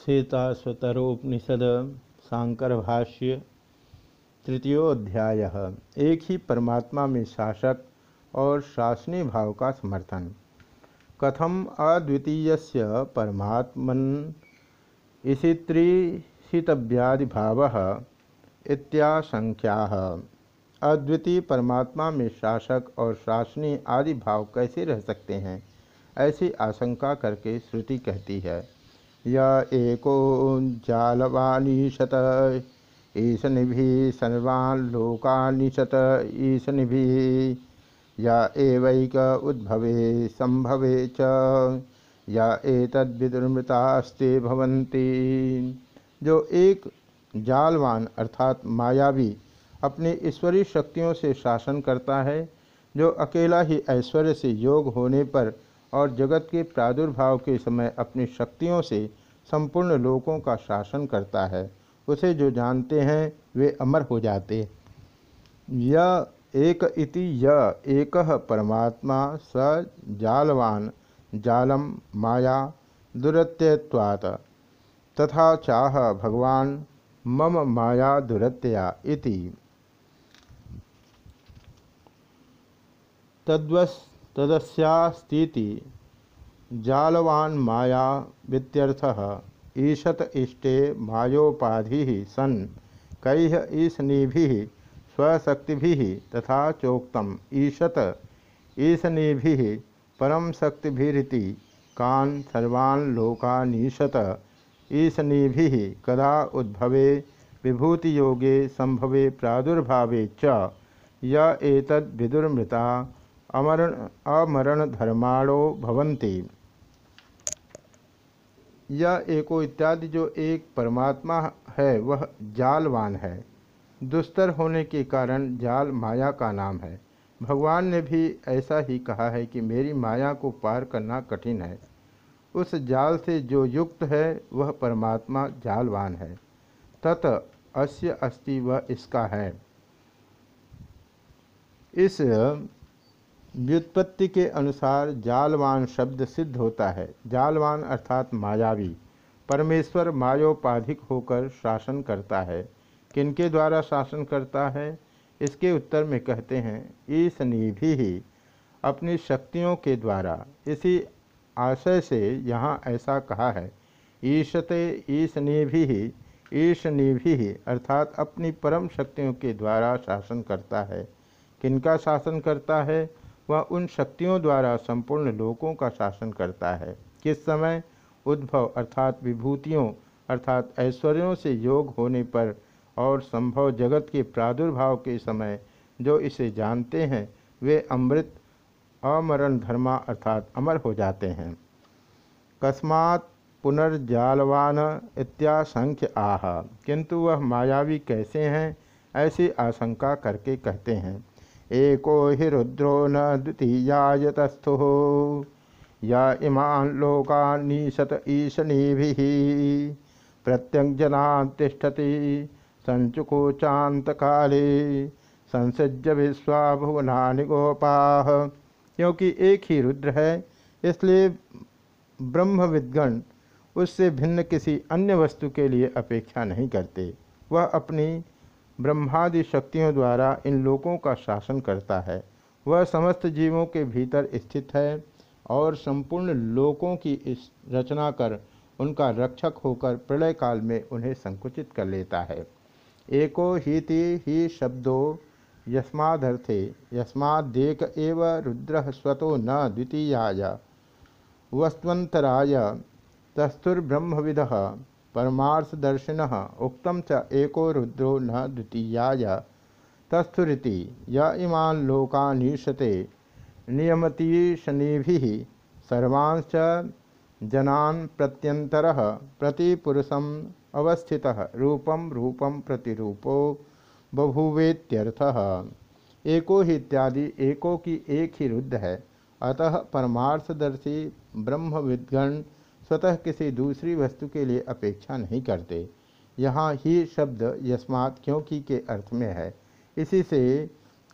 सीताश्वतरोपनिषद शांकर भाष्य तृतीयोध्याय एक ही परमात्मा में शासक और शासनी भाव का समर्थन। कथम अद्वितीय परमात्मन इसी त्रिहितव्यादि भाव इत्याशंख्या अद्वितीय परमात्मा में शासक और शासनी आदि भाव कैसे रह सकते हैं? ऐसी आशंका करके श्रुति कहती है। य एको जालवानीशत ईशनिभि सर्वान् लोकानिशत ईशनिभि। या एवैक उद्भवे, संभवे च। या एतद्विदुर्मृतास्ते भवन्ति। जो एक जालवान अर्थात मायावी अपनी ईश्वरीय शक्तियों से शासन करता है, जो अकेला ही ऐश्वर्य से योग होने पर और जगत के प्रादुर्भाव के समय अपनी शक्तियों से संपूर्ण लोकों का शासन करता है। उसे जो जानते हैं, वे अमर हो जाते। यह एक इति य एक परमात्मा स जालवान, जालम माया दुरत्यवात तथा चाह भगवान, मम माया दुरत्या इति। तद्वस् तदस्यास्तीति जालवान माया वित्यर्थ। ईशत इष्टे मायोपाधि सन। कई ईशनी स्वशक्ति तथा चोक्तम। ईशत ईशनी परम शक्तिभिरीति कान सर्वान् लोकानीशत ईशनी कदा उद्भवे विभूति योगे संभवे प्रादुर्भावे च य एतद् विदुर्मृता अमरण अमरण धर्माणो भवन्ति। यह एको इत्यादि जो एक परमात्मा है, वह जालवान है। दुस्तर होने के कारण जाल माया का नाम है। भगवान ने भी ऐसा ही कहा है कि मेरी माया को पार करना कठिन है। उस जाल से जो युक्त है, वह परमात्मा जालवान है। तत अस्य अस्ति वह इसका है। इस व्युत्पत्ति के अनुसार जालवान शब्द सिद्ध होता है। जालवान अर्थात मायावी। परमेश्वर मायोपाधिक होकर शासन करता है। किनके द्वारा शासन करता है? इसके उत्तर में कहते हैं ईशनी भी अपनी शक्तियों के द्वारा। इसी आशय से यहाँ ऐसा कहा है, ईशते ईशनी भी ईशनी भी अर्थात अपनी परम शक्तियों के द्वारा शासन करता है। किनका शासन करता है? वह उन शक्तियों द्वारा संपूर्ण लोकों का शासन करता है, किस समय उद्भव अर्थात विभूतियों अर्थात ऐश्वर्यों से योग होने पर और संभव जगत के प्रादुर्भाव के समय जो इसे जानते हैं, वे अमृत, अमरण धर्मा अर्थात अमर हो जाते हैं। कस्मात् पुनर्जालवान इत्याशंख्य आह, किंतु वह मायावी कैसे हैं, ऐसी आशंका करके कहते हैं। एको हि रुद्रो न द्वितीयायतस्थु। या इमान लोकानीशत ईशनी प्रत्यंजना तिष्ठति संचुकोचात काले संसज्य विश्वाभुवना गोपा। क्योंकि एक ही रुद्र है, इसलिए ब्रह्म विद्गण उससे भिन्न किसी अन्य वस्तु के लिए अपेक्षा नहीं करते। वह अपनी ब्रह्मादि शक्तियों द्वारा इन लोकों का शासन करता है। वह समस्त जीवों के भीतर स्थित है और संपूर्ण लोकों की इस रचना कर उनका रक्षक होकर प्रलय काल में उन्हें संकुचित कर लेता है। एको हीति ही शब्दों यस्मादर्थे यस्मादेक एव रुद्र स्वतो न द्वितीयाय, वस्तवंतराय तस्तुर्ब्रह्मविद। परमार्थदर्शिन उक्तम च एको रुद्रो न द्वितीयाय। तस्थुरीति, य इमान लोकानीशते नियमतीशनीभिः सर्वांश जनान प्रत्यंतर प्रतिपुरुषम अवस्थितः रूपम रूपम प्रतिरूपो बभुवेत्यर्थः। एको ही इत्यादि, एको की एक ही रुद्ध है। अतः परमार्थदर्शी ब्रह्म विद्गण स्वतः किसी दूसरी वस्तु के लिए अपेक्षा नहीं करते। यहाँ ही शब्द यस्मात् क्योंकि के अर्थ में है। इसी से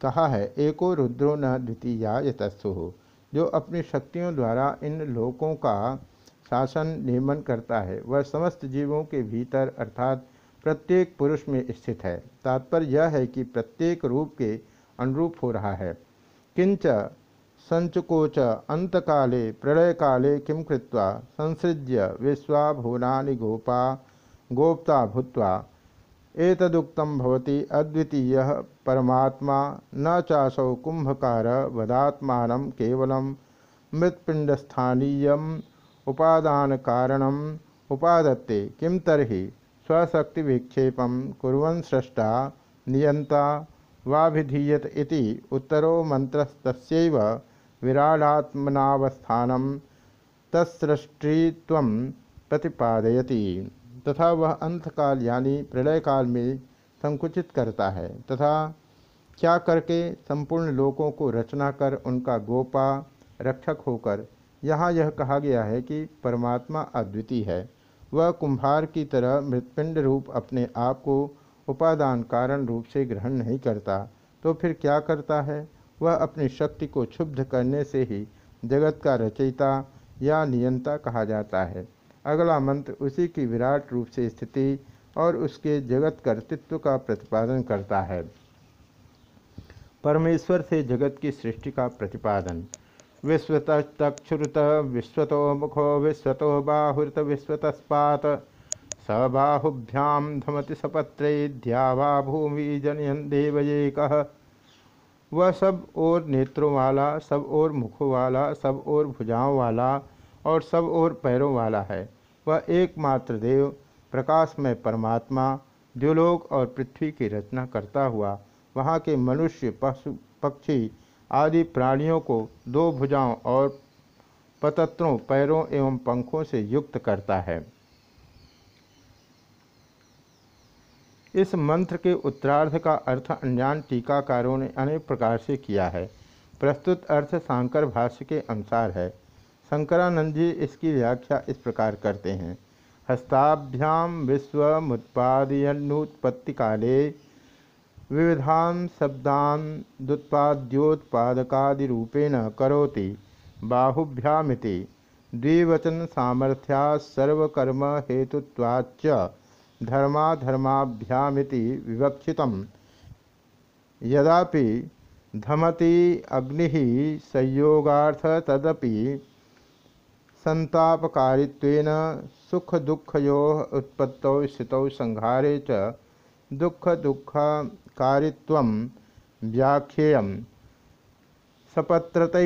कहा है, एको रुद्रो न द्वितीया यतस्सु जो अपनी शक्तियों द्वारा इन लोकों का शासन नियमन करता है, वह समस्त जीवों के भीतर अर्थात प्रत्येक पुरुष में स्थित है। तात्पर्य यह है कि प्रत्येक रूप के अनुरूप हो रहा है। किंच संचकोच, अंतकाले प्रलय काले किं कृत्वा? संसृज्य विश्वाभुवना गोपा, गोप्ता, भूत्वा। एतदुक्तम भवति अद्वितीय परमात्मा, न चासौ कुंभकार वदात्मान केवलं उपादान कारणम उपादत्ते। किम तरी स्वशक्ति विक्षेप कुरन सृष्टा नियंता वाभिधीयत इति उत्तरो मंत्रस्तस्यैव विराडात्मनावस्थानं तत्सृष्टित्व प्रतिपादयति। तथा वह अंतकाल यानी प्रलय काल में संकुचित करता है। तथा क्या करके संपूर्ण लोकों को रचना कर उनका गोपा रक्षक होकर, यहाँ यह कहा गया है कि परमात्मा अद्वितीय है। वह कुंभार की तरह मृतपिंड रूप अपने आप को उपादान कारण रूप से ग्रहण नहीं करता तो फिर क्या करता है? वह अपनी शक्ति को क्षुब्ध करने से ही जगत का रचयिता या नियंता कहा जाता है। अगला मंत्र उसी की विराट रूप से स्थिति और उसके जगत कर्तृत्व का प्रतिपादन करता है। परमेश्वर से जगत की सृष्टि का प्रतिपादन। विश्वत विश्वतक्षुरुत विश्वतो मुखो विश्वतो बाहुत विश्वतस्पात। स बाहुभ्याम धमति सपत्रे ध्यावा भूमि जनयन देवयेक। वह सब और नेत्रों वाला, सब और मुखों वाला, सब और भुजाओं वाला और सब और पैरों वाला है। वह एकमात्र देव, प्रकाशमय परमात्मा, द्युलोक और पृथ्वी की रचना करता हुआ, वहाँ के मनुष्य, पशु, पक्षी आदि प्राणियों को दो भुजाओं और पतत्रों, पैरों एवं पंखों से युक्त करता है। इस मंत्र के उत्तरार्ध का अर्थ अनजान टीकाकारों ने अनेक प्रकार से किया है। प्रस्तुत अर्थ सांकर भाष्य के अनुसार है। शंकरानंद जी इसकी व्याख्या इस प्रकार करते हैं। हस्ताभ्याम विश्वमुत्पादयन्नुत्पत्ति काले विविधान शब्दान दुत्पाद्योत्पादकादिरूपेण करोति। बाहुभ्यामिति द्विवचन सामर्थ्या सर्वकर्म हेतुत्वाच्च धर्माधर्माभ्यामिति विवक्षित यदापि धमति अग्नि संयोगार्थ तदपि संतापकारित्वेन सुख दुखयो उत्पत्तौ स्थितौ संहारे च दुख दुख कारित्व व्याख्येय सपत्रत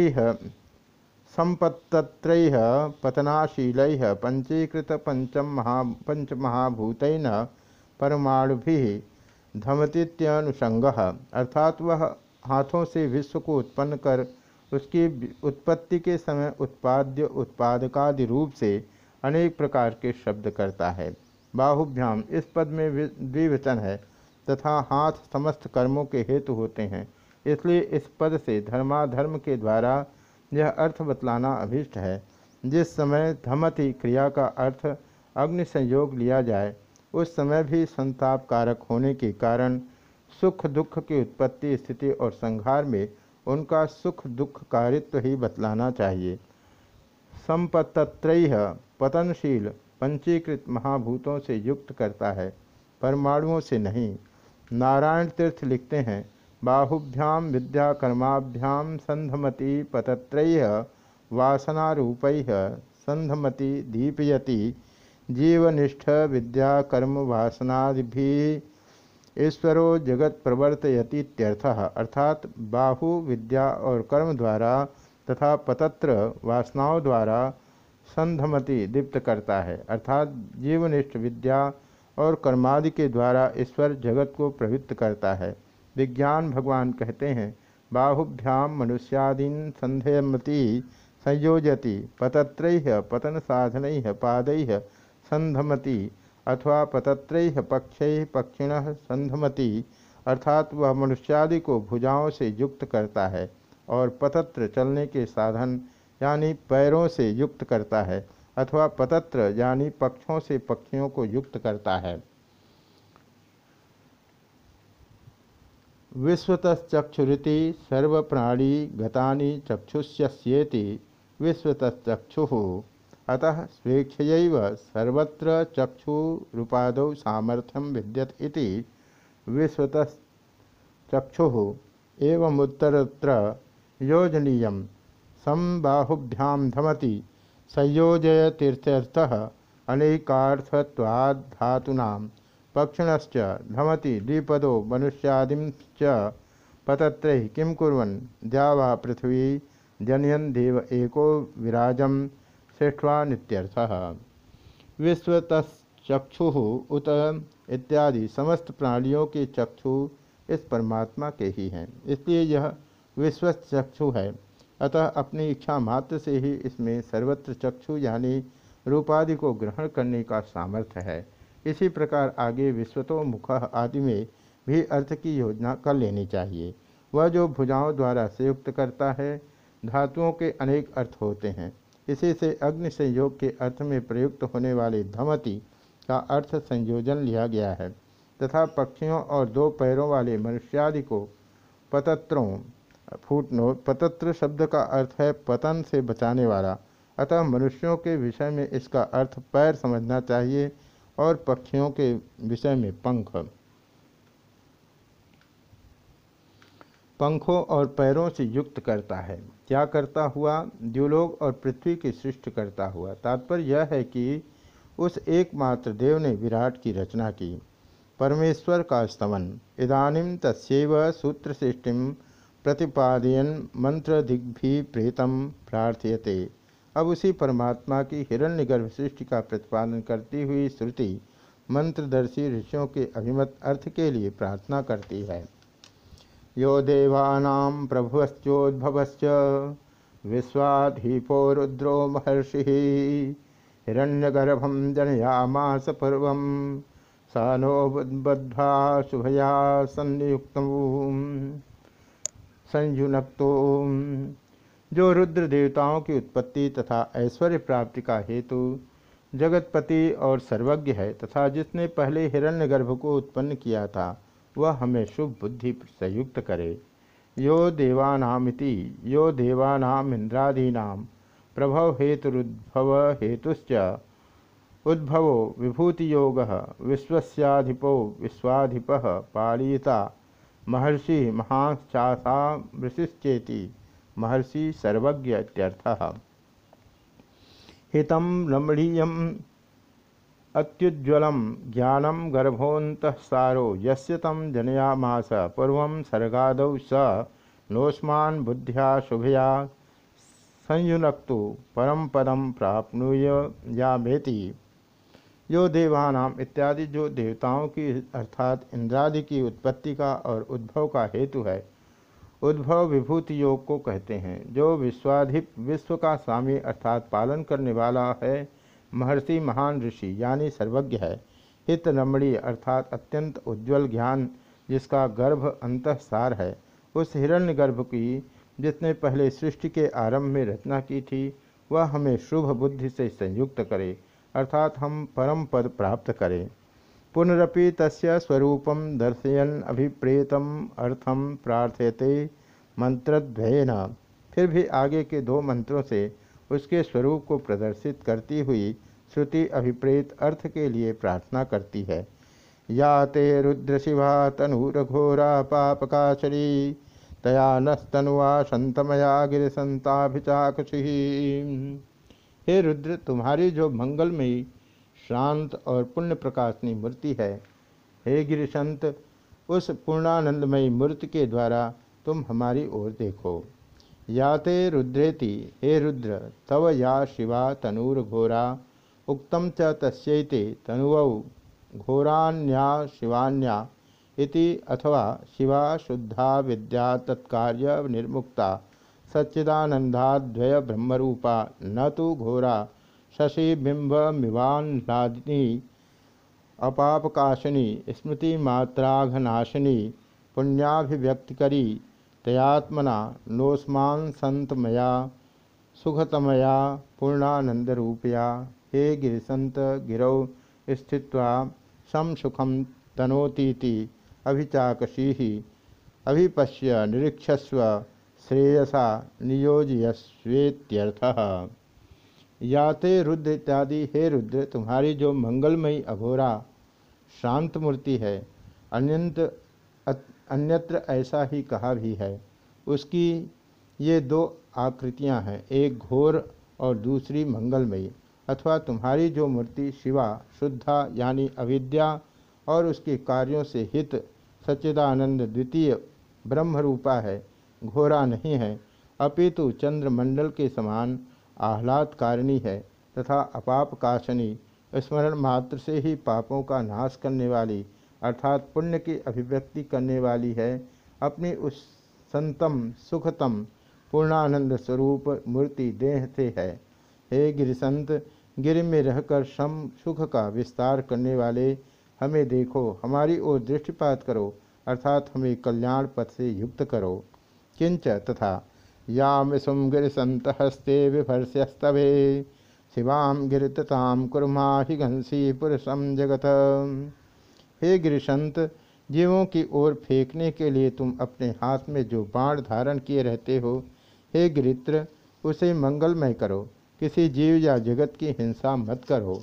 संपत्त्र पतनाशील पंचीकृत पंचम महा पंचमहाभूतेन परमाणु धमतीत्यनुषंग अर्थात वह हाथों से विश्व को उत्पन्न कर उसकी उत्पत्ति के समय उत्पाद्य उत्पादकादि रूप से अनेक प्रकार के शब्द करता है। बाहुभ्याम इस पद में द्विवचन है तथा हाथ समस्त कर्मों के हेतु होते हैं। इसलिए इस पद से धर्माधर्म के द्वारा यह अर्थ बतलाना अभिष्ट है। जिस समय धमति क्रिया का अर्थ अग्नि संयोग लिया जाए, उस समय भी संताप कारक होने के कारण सुख दुख की उत्पत्ति स्थिति और संहार में उनका सुख दुख कारित्व ही बतलाना चाहिए। संपत्त्रय पतनशील पंचीकृत महाभूतों से युक्त करता है, परमाणुओं से नहीं। नारायण तीर्थ लिखते हैं बाहुभ्याम विद्याकर्माभ्याम संधमति पतत्रय वासनारूप संधमति दीपयति जीवनिष्ठ विद्याकर्म वासनादि ईश्वरो जगत प्रवर्तयतीत्यर्थ अर्थात बाहु विद्या और कर्म द्वारा तथा पतत्र वासनाओं द्वारा संधमति दीप्त करता है। अर्थात जीवनिष्ठ विद्या और कर्मादि के द्वारा ईश्वर जगत को प्रवृत्त करता है। विज्ञान भगवान कहते हैं बाहुभ्याम मनुष्यादीन संध्यमति संयोजति पतत्र पतन साधन पाद संधमति, अथवा पतत्र पक्ष पक्षिण संधमति, अर्थात वह मनुष्यादि को भुजाओं से युक्त करता है और पतत्र चलने के साधन, यानी पैरों से युक्त करता है, अथवा पतत्र, यानी पक्षों से पक्षियों को युक्त करता है। विश्वतश्चक्षुरीति सर्वप्राणी गतानि चक्षुष्येति विश्वतश्चक्षु। अतः स्वेच्छय सर्वत्र चक्षुरूपादौ सामर्थ्यम विद्यत इति विश्वतचक्षु एवमुत्तरत्र योजनीय। संबाहुभ्याम धमति। संयोजय तीर्थस्थः अनेकार्थत्वाधातूना पक्षिणश्च धमति द्विपदो मनुष्यादिश्च पतत्र किं कुर्वन्? द्या पृथ्वी जनयन देव एको विराजम नित्यर्थः। विश्वतचक्षु उत इत्यादि समस्त प्राणियों के चक्षु इस परमात्मा के ही हैं। इसलिए यह विश्वस्त चक्षु है। अतः अपनी इच्छा मात्र से ही इसमें सर्वत्र चक्षु यानी रूपादि को ग्रहण करने का सामर्थ्य है। इसी प्रकार आगे विश्वतो मुख आदि में भी अर्थ की योजना कर लेनी चाहिए। वह जो भुजाओं द्वारा संयुक्त करता है, धातुओं के अनेक अर्थ होते हैं। इसी से अग्नि संयोग के अर्थ में प्रयुक्त होने वाले धमति का अर्थ संयोजन लिया गया है, तथा पक्षियों और दो पैरों वाले मनुष्यादि को पतत्रों, फूटनो, पतत्र शब्द का अर्थ है पतन से बचाने वाला। अतः मनुष्यों के विषय में इसका अर्थ पैर समझना चाहिए। और पक्षियों के विषय में पंख। पंखों और पैरों से युक्त करता है। क्या करता हुआ? द्युलोक और पृथ्वी की सृष्टि करता हुआ। तात्पर्य यह है कि उस एकमात्र देव ने विराट की रचना की। परमेश्वर का स्तमन इदानीम तस्व सूत्र सृष्टि प्रतिपादयन मंत्र दिग्भी प्रेतम प्रार्थयते। अब उसी परमात्मा की हिरण्यगर्भ सृष्टि का प्रतिपादन करती हुई श्रुति मंत्रदर्शी ऋषियों के अभिमत अर्थ के लिए प्रार्थना करती है। यो देवानां प्रभुश्चोद्भवश्च विश्वाधीपो रुद्रो महर्षि हिरण्यगर्भम जनयामास पूर्व स नो शुभया संयुक्त संयुनक्तो जो रुद्र देवताओं की उत्पत्ति तथा ऐश्वर्य प्राप्ति का हेतु जगतपति और सर्वज्ञ है तथा जिसने पहले हिरण्यगर्भ को उत्पन्न किया था, वह हमें शुभ बुद्धि संयुक्त करे। यो देवानामिति, यो देवानाम इंद्रादीना प्रभव हेतुरुद्भव हेतुश्च, उद्भवो विभूति योग विश्वस्याधिपो विश्वाधिप पालीता, महर्षि महाश्चासा ऋषिश्चेति महर्षि सर्वज्ञ हितम रमणीय अत्युज्वलम ज्ञानम गर्भोन्तसारो यस्य तम जनयामास, पूर्व सर्गाद स नोस्मान बुद्धिया शुभया संयुनक्तु परम पदम प्राप्नुय या बेति यो देवानाम इत्यादि जो देवताओं की अर्थात इंद्रादि की उत्पत्ति का और उद्भव का हेतु है उद्भव विभूति योग को कहते हैं, जो विश्वाधिप, विश्व का स्वामी अर्थात पालन करने वाला है, महर्षि महान ऋषि, यानी सर्वज्ञ है। हित रमणीय अर्थात अत्यंत उज्ज्वल ज्ञान, जिसका गर्भ अंतसार है। उस हिरण्य गर्भ की, जिसने पहले सृष्टि के आरंभ में रचना की थी, वह हमें शुभ बुद्धि से संयुक्त करे, अर्थात हम परम पद प्राप्त करें। पुनरपि तस्य स्वरूपम दर्शयन अभिप्रेतम अर्थम प्रार्थयते मंत्रद्वयन। फिर भी आगे के दो मंत्रों से उसके स्वरूप को प्रदर्शित करती हुई श्रुति अभिप्रेत अर्थ के लिए प्रार्थना करती है। या ते रुद्र शिवा तनुरघोरा पापकाचरी तया नस्तनुआ संतमया गिरसंताभिचाकुशी हे रुद्र, तुम्हारी जो मंगलमयी शांत और पुण्य प्रकाशनी मूर्ति है। हे गिरिशंत, उस पूर्णानंदमयी मूर्ति के द्वारा तुम हमारी ओर देखो। याते रुद्रेति, हे रुद्र, तव या शिवा तनूर्घोरा उक्तम च तस्यैते तनुवौ, घोरान्या शिवान्या इति अथवा शिवा शुद्धा विद्या तत्कार्य निर्मुक्ता सच्चिदानंदाद्वय ब्रह्मरूपा न तो घोरा शशिबिंबमिवान्लादिनी अपापकाशिनी, स्मृतिमात्राघनाशिनी, पुण्याभिव्यक्तिकरी तयात्मना नोस्मान संतमया सुखतमया पूर्णानंदरूपया हे गिरिसंत गिरौ, स्थित्वा सम सुखम तनोतीति अभिचाकशी, अभिपश्य निरीक्षस्व श्रेयसा नियोजयस्वेत्यर्थः। याते रुद्र इत्यादि, हे रुद्र, तुम्हारी जो मंगलमयी अघोरा शांत मूर्ति है, अन्यंत अन्यत्र ऐसा ही कहा भी है। उसकी ये दो आकृतियाँ हैं, एक घोर और दूसरी मंगलमयी। अथवा तुम्हारी जो मूर्ति शिवा, शुद्धा यानी अविद्या और उसके कार्यों से हित, सच्चिदानंद द्वितीय ब्रह्मरूपा है, घोरा नहीं है। अपितु चंद्रमंडल के समान आह्लादकारिणी है तथा अपाप काशनी स्मरण मात्र से ही पापों का नाश करने वाली, अर्थात पुण्य की अभिव्यक्ति करने वाली है। अपनी उस संतम, सुखतम, पूर्णानंद स्वरूप मूर्ति देह से है। हे गिरिसंत, गिर में रहकर सम सुख का विस्तार करने वाले, हमें देखो, हमारी ओर दृष्टिपात करो, अर्थात हमें कल्याण पथ से युक्त करो। किंच तथा याम सुम गिरसंत हस्ते विभर्ष्यस्तवे शिवाम गिरतताम कुर्मा हि घंसी पुरुषम जगत। हे गिरिशंत, जीवों की ओर फेंकने के लिए तुम अपने हाथ में जो बाण धारण किए रहते हो, हे गिरित्र, उसे मंगलमय करो। किसी जीव या जगत की हिंसा मत करो।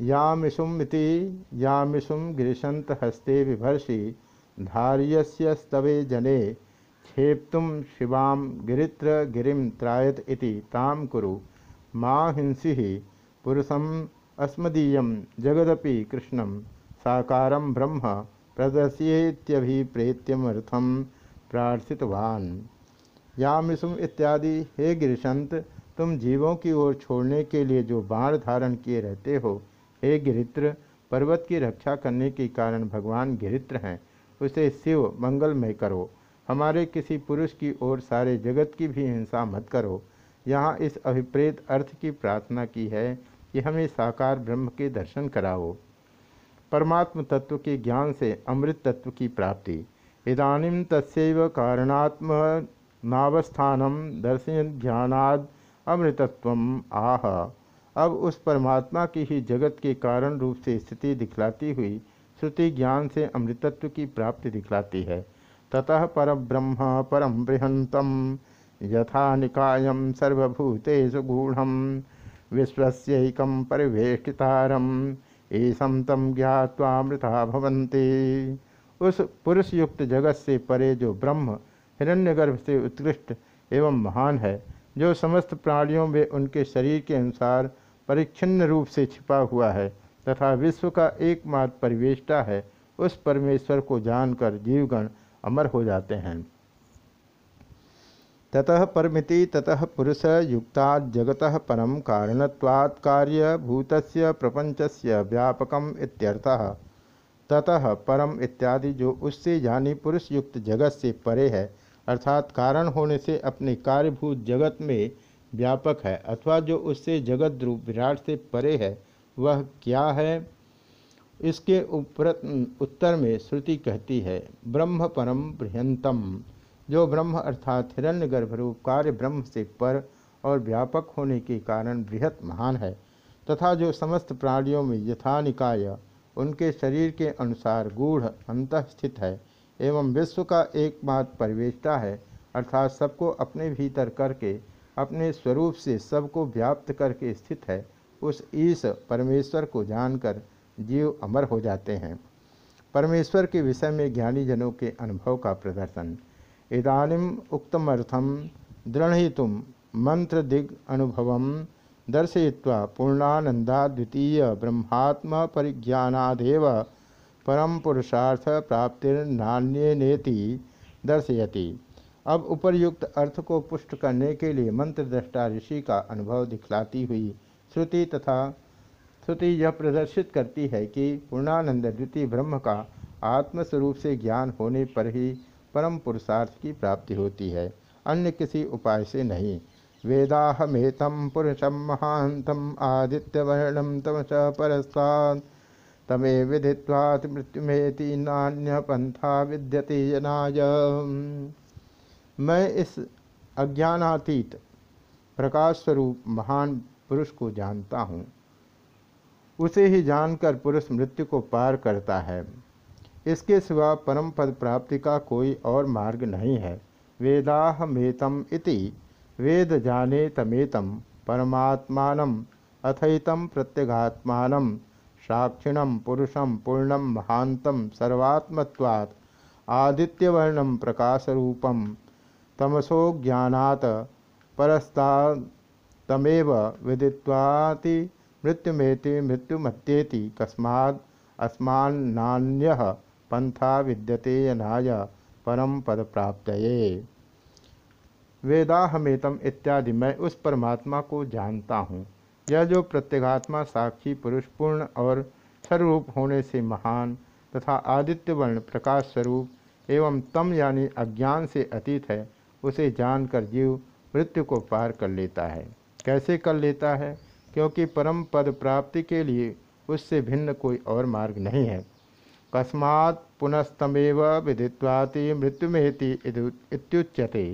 यामिषुमिति यामिषुम गिरिशंत हस्ते विभर्षि धार्यस्य स्तवे जने क्षेप्तुम शिवाम गिरित्र गिरिम त्रायत इति ताम कुरु। माँ हिंसी पुरुषम अस्मदीय जगदपि कृष्णम साकारम ब्रह्म प्रदर्शयेत्यभिप्रेत्यमर्थम प्रार्थितवान। यामिषुम इत्यादि। हे गिरिशंत, तुम जीवों की ओर छोड़ने के लिए जो बाण धारण किए रहते हो, हे गिरित्र, पर्वत की रक्षा करने के कारण भगवान गिरित्र हैं, उसे शिव मंगलमय करो। हमारे किसी पुरुष की ओर सारे जगत की भी हिंसा मत करो। यहाँ इस अभिप्रेत अर्थ की प्रार्थना की है कि हमें साकार ब्रह्म के दर्शन कराओ। परमात्म तत्व के ज्ञान से अमृत तत्व की प्राप्ति। इदानीम तस्व कारणात्म नावस्थानम दर्शन ज्ञानाद अमृतत्व आह। अब उस परमात्मा की ही जगत के कारण रूप से स्थिति दिखलाती हुई, श्रुति ज्ञान से अमृतत्व की प्राप्ति दिखलाती है। ततः पर ब्रह्म परम बृहंतम यथा निकाय सर्वभूतेषु गूढ़। विश्वस्यक परिवेष्टितारम। ईसम तम ज्ञावामृता भवंती उस पुरुष युक्त जगत से परे जो ब्रह्म, हिरण्यगर्भ से उत्कृष्ट एवं महान है, जो समस्त प्राणियों में उनके शरीर के अनुसार परिच्छिन्न रूप से छिपा हुआ है, तथा विश्व का एकमात्र परिवेष्टा है, उस परमेश्वर को जानकर जीवगण अमर हो जाते हैं। ततः परमिति ततः पुरुष युक्ता जगत परम कारणत्वात् कार्यभूत प्रपंचस्य व्यापकम इत्यर्थः। ततः परम इत्यादि जो उससे यानी पुरुष युक्त जगत से परे है, अर्थात कारण होने से अपने कार्यभूत जगत में व्यापक है, अथवा जो उससे जगत रूप विराट से परे है, वह क्या है? इसके उत्तर में श्रुति कहती है, ब्रह्म परम बृहंतम, जो ब्रह्म अर्थात हिरण्य गर्भरूप कार्य ब्रह्म से पर और व्यापक होने के कारण बृहत महान है, तथा जो समस्त प्राणियों में यथानिकाय उनके शरीर के अनुसार गूढ़ अंत स्थित है, एवं विश्व का एकमात्र परिवेष्टा है, अर्थात सबको अपने भीतर करके, अपने स्वरूप से सबको व्याप्त करके स्थित है, उस ईश परमेश्वर को जानकर जीव अमर हो जाते हैं। परमेश्वर के विषय में ज्ञानी जनों के अनुभव का प्रदर्शन। इदानीम उक्तमर्थम दृढ़ितुम मंत्र दिग अनुभव दर्शय्वा पूर्णानंदा द्वितीय ब्रह्मात्म परिज्ञानादेव परम पुरुषार्थ प्राप्तिर्नान्यनेति दर्शयति। अब उपर्युक्त अर्थ को पुष्ट करने के लिए मंत्र दृष्टा ऋषि का अनुभव दिखलाती हुई श्रुति तथा श्रुति यह प्रदर्शित करती है कि पूर्णानंद द्वितीय ब्रह्म का आत्मस्वरूप से ज्ञान होने पर ही परम पुरुषार्थ की प्राप्ति होती है, अन्य किसी उपाय से नहीं। वेदाहमेतम पुरुषम महांतम आदित्यवर्णम तमस परस्तात् तमे विदिवात मृत्युमेति नान्य पंथा विद्यते जनाय। मैं इस अज्ञानातीत प्रकाश स्वरूप महान पुरुष को जानता हूँ। उसे ही जानकर पुरुष मृत्यु को पार करता है। इसके सिवा परम पद प्राप्ति का कोई और मार्ग नहीं है। वेदाहमेतम इति। वेद जाने तमेतम। परमात्मान अथईत प्रत्यगात्मा साक्षिण पुरुषम पूर्णम महांतम सर्वात्मत्वात्। आदित्यवर्णम प्रकाशरूपम तमसो ज्ञात परस्ता तमेव विदित्वाति। मृत्युमेति मृत्युमत्येति कस्माद् अस्मान्नान्यः पंथा विद्यते यनाय परम पद प्राप्त वेदाहमेतम इत्यादि मैं उस परमात्मा को जानता हूँ। यह जो प्रत्यगात्मा साक्षी पुरुष पूर्ण और स्वरूप होने से महान तथा आदित्य वर्ण प्रकाश स्वरूप एवं तम यानी अज्ञान से अतीत है, उसे जानकर जीव मृत्यु को पार कर लेता है। कैसे कर लेता है? क्योंकि परम पद प्राप्ति के लिए उससे भिन्न कोई और मार्ग नहीं है। कस्मात् पुनस्तमेव विदित्वाति मृत्युमेति इत्युच्यते।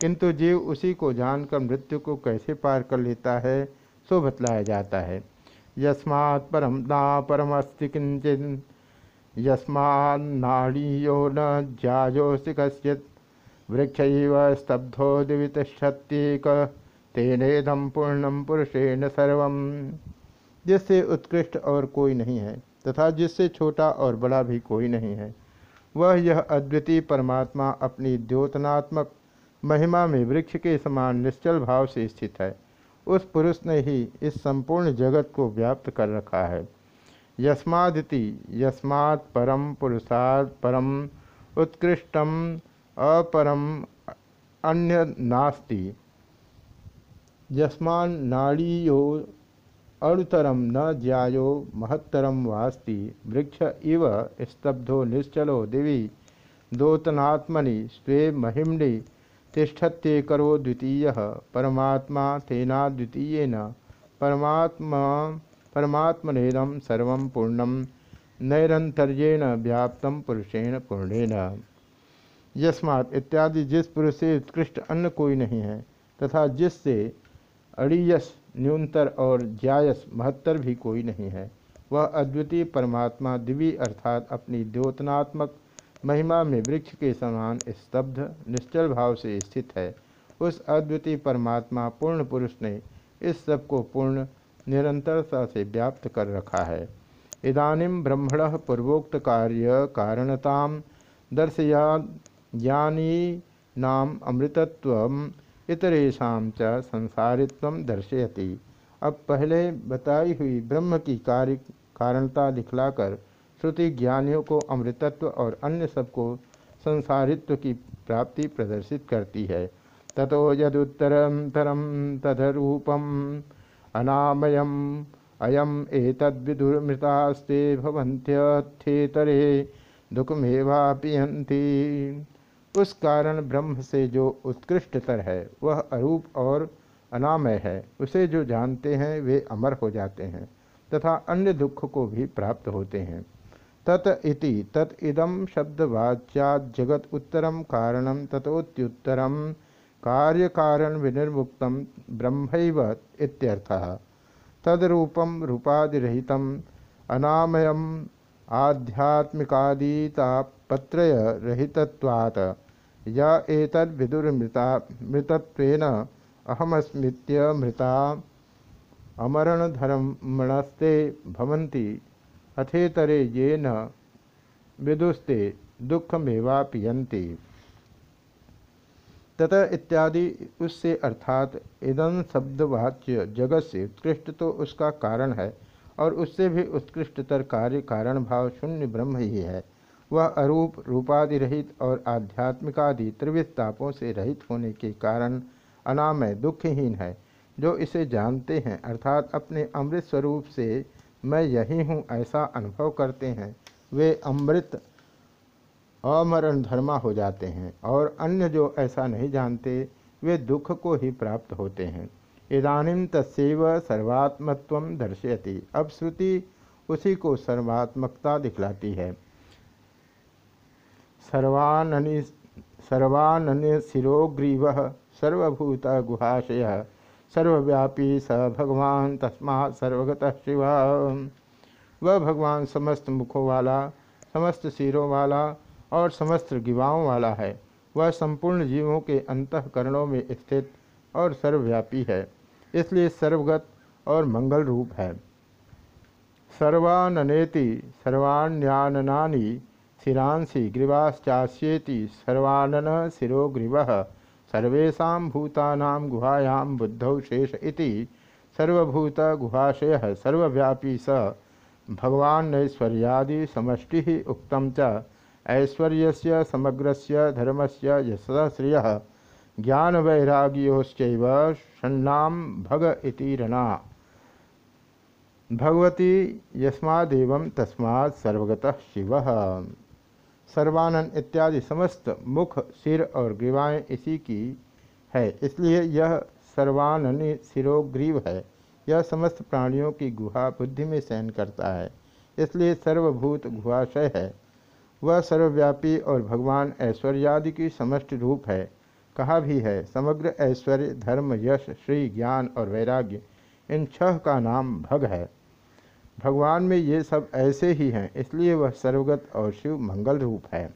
किंतु जीव उसी को जानकर मृत्यु को कैसे पार कर लेता है, सो बतलाया जाता है। यस्मात् परम ना परमस्ति किंचन यस्मान्नाड़ीयो न ज्याजोसि कश्चित। वृक्ष स्तब्धो दिवितिष्ठत्येक तेनेदम पूर्णम पुरुषेण सर्व। जिससे उत्कृष्ट और कोई नहीं है, तथा जिससे छोटा और बड़ा भी कोई नहीं है, वह यह अद्वितीय परमात्मा अपनी द्योतनात्मक महिमा में वृक्ष के समान निश्चल भाव से स्थित है। उस पुरुष ने ही इस संपूर्ण जगत को व्याप्त कर रखा है। यस्मादिति, यस्मात् परम पुरुषात् परम उत्कृष्टम अपरम अन्य नास्ति। यस्मान नाड़ीयो अणुतरम न ज्यायो महत्तरम वास्ति। वृक्ष इव स्तब्धो निश्चलो दिवि। दोतनात्मनि स्वे महिमनि तिष्ठत्ये करो द्वितीय। परमात्मा तेना द्वितीयन। परमात्मा परमात्मनेदम सर्व पूर्णम नैरंतर्येण व्याप्त पुरुषेण पूर्णेन। यस्मात् इत्यादि जिस पुरुष से उत्कृष्ट अन्न कोई नहीं है, तथा जिससे अड़ीयस, न्यूनतर और ज्यायस महत्तर भी कोई नहीं है। वह अद्वितीय परमात्मा दिवी अर्थात अपनी द्योतनात्मक महिमा में वृक्ष के समान स्तब्ध, निश्चल भाव से स्थित है। उस अद्वितीय परमात्मा पूर्ण पुरुष ने इस सबको पूर्ण, निरंतरता से व्याप्त कर रखा है। इदानीम ब्रह्मण पूर्वोक्त कार्य कारणता दर्शया ज्ञानी नाम अमृतत्व इतरेशा च संसारित्व दर्शयति। अब पहले बताई हुई ब्रह्म की कार्य कारणता दिखलाकर श्रुति ज्ञानियों को अमृतत्व और अन्य सबको संसारित्व की प्राप्ति प्रदर्शित करती है। ततो यदुत्तरतरम तदरूपम अनामयम अयम एतद्विदुर्मृतास्ते भवंत्यथेतरे दुखमेवापियंती उस कारण ब्रह्म से जो उत्कृष्टतर है, वह अरूप और अनामय है। उसे जो जानते हैं, वे अमर हो जाते हैं, तथा अन्य दुख को भी प्राप्त होते हैं। तत इति, तत इदम शब्दवाच्या जगत उत्तरम कारणम तथोत्युत्तरम कार्य कारण विनिर्मुक्त ब्रह्म इत्यर्थः। तदरूपम रूपादिहित अनामयम आध्यात्मिकादीतापत्रय रहितत्वात् या एतद् विदुर्मृता, मृतत्वेन अहमस्मित्य मृता। अमरणधर्मणस्ते भवन्ति, अथेतरे ये न विदुस्ते दुखमेवापियन्ति। तथा इत्यादि, उससे अर्थात इदन शब्दवाच्य जगत से उत्कृष्ट तो उसका कारण है, और उससे भी उत्कृष्टतर कार्य, कारण भाव शून्य ब्रह्म ही है। वह अरूप रूपादि रहित और आध्यात्मिकादि त्रिविध तापों से रहित होने के कारण अनामय दुखहीन है, जो इसे जानते हैं, अर्थात अपने अमृत स्वरूप से मैं यही हूँ ऐसा अनुभव करते हैं। वे अमृत अमरण धर्मा हो जाते हैं और अन्य जो ऐसा नहीं जानते, वे दुख को ही प्राप्त होते हैं। इदानीम तस्व सर्वात्मत्व दर्शयति। अब श्रुति उसी को सर्वात्मकता दिखलाती है। सर्वाननि सर्वानन्य शिरोग्रीव सर्वभूत गुहाशय, सर्वव्यापी स भगवान तस्मा सर्वगत शिव। वह भगवान समस्त मुखों वाला, समस्त सिरों वाला और समस्त गिवाओं वाला है। वह संपूर्ण जीवों के अंतकरणों में स्थित और सर्वव्यापी है। इसलिए सर्वगत और मंगल रूप है। सर्वाननेति सर्वाण्याननानि शिरांसि ग्रीवाश्चास्येति सर्वानन शिरो ग्रीव। सर्वेशा भूतानां गुहायां बुद्धौ शेष इति सर्वभूत गुहाशय, सर्वव्यापी स। भगवान्नैश्वर्यादि समष्टि उक्तम च ऐश्वर्य समग्रस्य, धर्मस्य यशश्रिय ज्ञान वैराग्योश्चैव षण्णाम भग इति रणा। भगवती यस्मादेव तस्मात् सर्वगतः शिव। सर्वानंद इत्यादि समस्त मुख, सिर और ग्रीवाएँ इसी की है। इसलिए यह सर्वानन सिरोग्रीव है। यह समस्त प्राणियों की गुहा बुद्धि में सहन करता है। इसलिए सर्वभूत गुहाशय है। वह सर्वव्यापी और भगवान ऐश्वर्यादि की समष्टि रूप है। कहा भी है, समग्र ऐश्वर्य, धर्म, यश, श्री ज्ञान और वैराग्य, इन छह का नाम भग है। भगवान में ये सब ऐसे ही हैं, इसलिए वह सर्वगत और शिव मंगल रूप है।